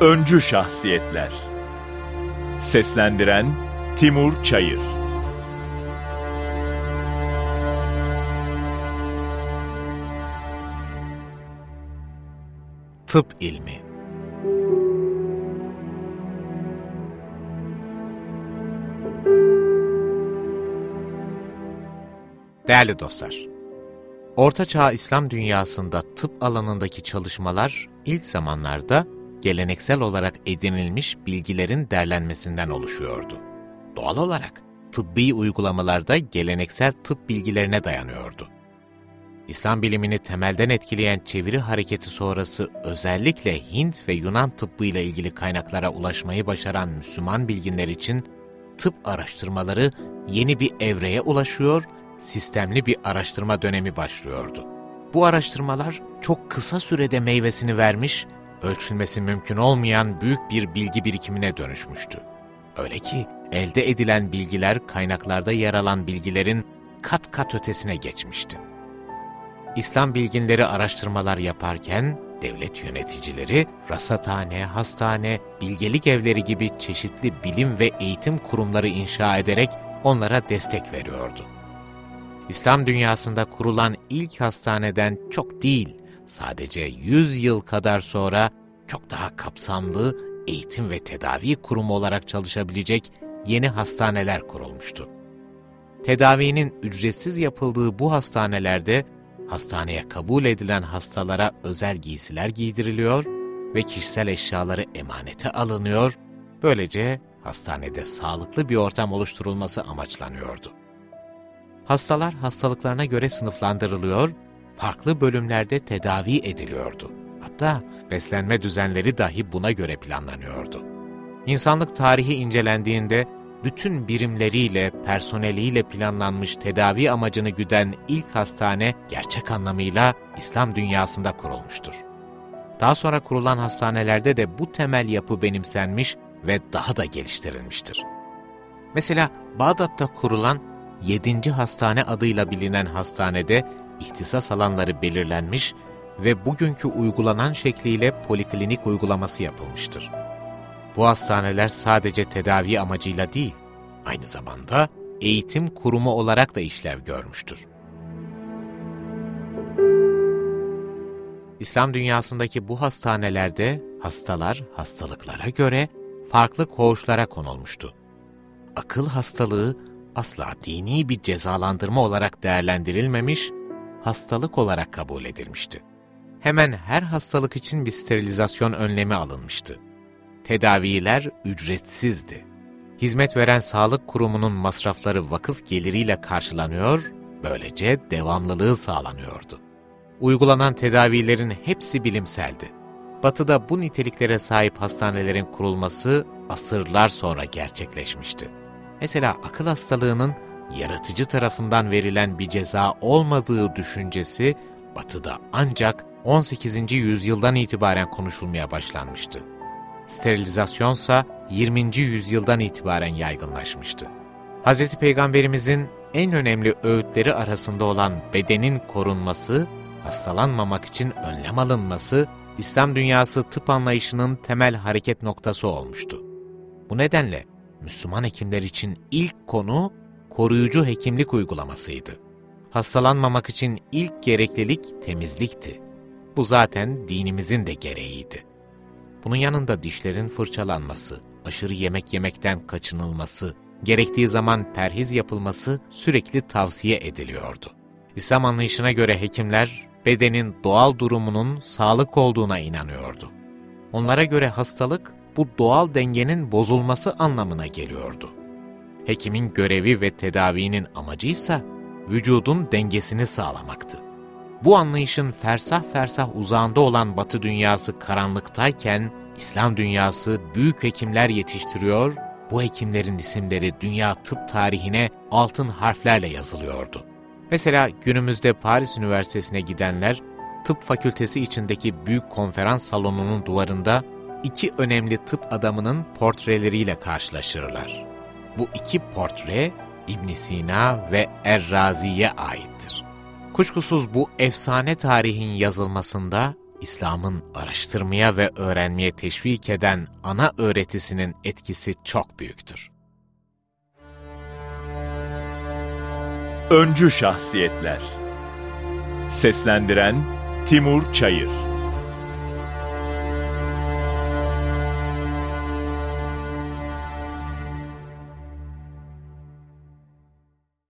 Öncü Şahsiyetler. Seslendiren Timur Çayır. Tıp İlmi. Değerli dostlar, Orta Çağ İslam dünyasında tıp alanındaki çalışmalar ilk zamanlarda geleneksel olarak edinilmiş bilgilerin derlenmesinden oluşuyordu. Doğal olarak tıbbi uygulamalarda geleneksel tıp bilgilerine dayanıyordu. İslam bilimini temelden etkileyen çeviri hareketi sonrası özellikle Hint ve Yunan tıbbıyla ilgili kaynaklara ulaşmayı başaran Müslüman bilginler için tıp araştırmaları yeni bir evreye ulaşıyor, sistemli bir araştırma dönemi başlıyordu. Bu araştırmalar çok kısa sürede meyvesini vermiş, ölçülmesi mümkün olmayan büyük bir bilgi birikimine dönüşmüştü. Öyle ki elde edilen bilgiler kaynaklarda yer alan bilgilerin kat kat ötesine geçmişti. İslam bilginleri araştırmalar yaparken devlet yöneticileri rasathane, hastane, bilgelik evleri gibi çeşitli bilim ve eğitim kurumları inşa ederek onlara destek veriyordu. İslam dünyasında kurulan ilk hastaneden çok değil, sadece 100 yıl kadar sonra çok daha kapsamlı eğitim ve tedavi kurumu olarak çalışabilecek yeni hastaneler kurulmuştu. Tedavinin ücretsiz yapıldığı bu hastanelerde hastaneye kabul edilen hastalara özel giysiler giydiriliyor ve kişisel eşyaları emanete alınıyor, böylece hastanede sağlıklı bir ortam oluşturulması amaçlanıyordu. Hastalar hastalıklarına göre sınıflandırılıyor, farklı bölümlerde tedavi ediliyordu. Hatta beslenme düzenleri dahi buna göre planlanıyordu. İnsanlık tarihi incelendiğinde bütün birimleriyle, personeliyle planlanmış tedavi amacını güden ilk hastane gerçek anlamıyla İslam dünyasında kurulmuştur. Daha sonra kurulan hastanelerde de bu temel yapı benimsenmiş ve daha da geliştirilmiştir. Mesela Bağdat'ta kurulan 7. hastane adıyla bilinen hastanede ihtisas alanları belirlenmiş ve bugünkü uygulanan şekliyle poliklinik uygulaması yapılmıştır. Bu hastaneler sadece tedavi amacıyla değil, aynı zamanda eğitim kurumu olarak da işlev görmüştür. İslam dünyasındaki bu hastanelerde hastalar hastalıklara göre farklı koğuşlara konulmuştu. Akıl hastalığı asla dini bir cezalandırma olarak değerlendirilmemiş, hastalık olarak kabul edilmişti. Hemen her hastalık için bir sterilizasyon önlemi alınmıştı. Tedaviler ücretsizdi. Hizmet veren sağlık kurumunun masrafları vakıf geliriyle karşılanıyor, böylece devamlılığı sağlanıyordu. Uygulanan tedavilerin hepsi bilimseldi. Batı'da bu niteliklere sahip hastanelerin kurulması asırlar sonra gerçekleşmişti. Mesela akıl hastalığının yaratıcı tarafından verilen bir ceza olmadığı düşüncesi Batı'da ancak 18. yüzyıldan itibaren konuşulmaya başlanmıştı. Sterilizasyonsa 20. yüzyıldan itibaren yaygınlaşmıştı. Hz. Peygamberimizin en önemli öğütleri arasında olan bedenin korunması, hastalanmamak için önlem alınması, İslam dünyası tıp anlayışının temel hareket noktası olmuştu. Bu nedenle Müslüman hekimler için ilk konu koruyucu hekimlik uygulamasıydı. Hastalanmamak için ilk gereklilik temizlikti. Bu zaten dinimizin de gereğiydi. Bunun yanında dişlerin fırçalanması, aşırı yemek yemekten kaçınılması, gerektiği zaman perhiz yapılması sürekli tavsiye ediliyordu. İslam anlayışına göre hekimler bedenin doğal durumunun sağlık olduğuna inanıyordu. Onlara göre hastalık bu doğal dengenin bozulması anlamına geliyordu. Hekimin görevi ve tedavinin amacıysa vücudun dengesini sağlamaktı. Bu anlayışın fersah fersah uzağında olan Batı dünyası karanlıktayken, İslam dünyası büyük hekimler yetiştiriyor, bu hekimlerin isimleri dünya tıp tarihine altın harflerle yazılıyordu. Mesela günümüzde Paris Üniversitesi'ne gidenler, tıp fakültesi içindeki büyük konferans salonunun duvarında iki önemli tıp adamının portreleriyle karşılaşırlar. Bu iki portre İbn Sina ve Errazi'ye aittir. Kuşkusuz bu efsane tarihin yazılmasında İslam'ın araştırmaya ve öğrenmeye teşvik eden ana öğretisinin etkisi çok büyüktür. Öncü Şahsiyetler Seslendiren Timur Çayır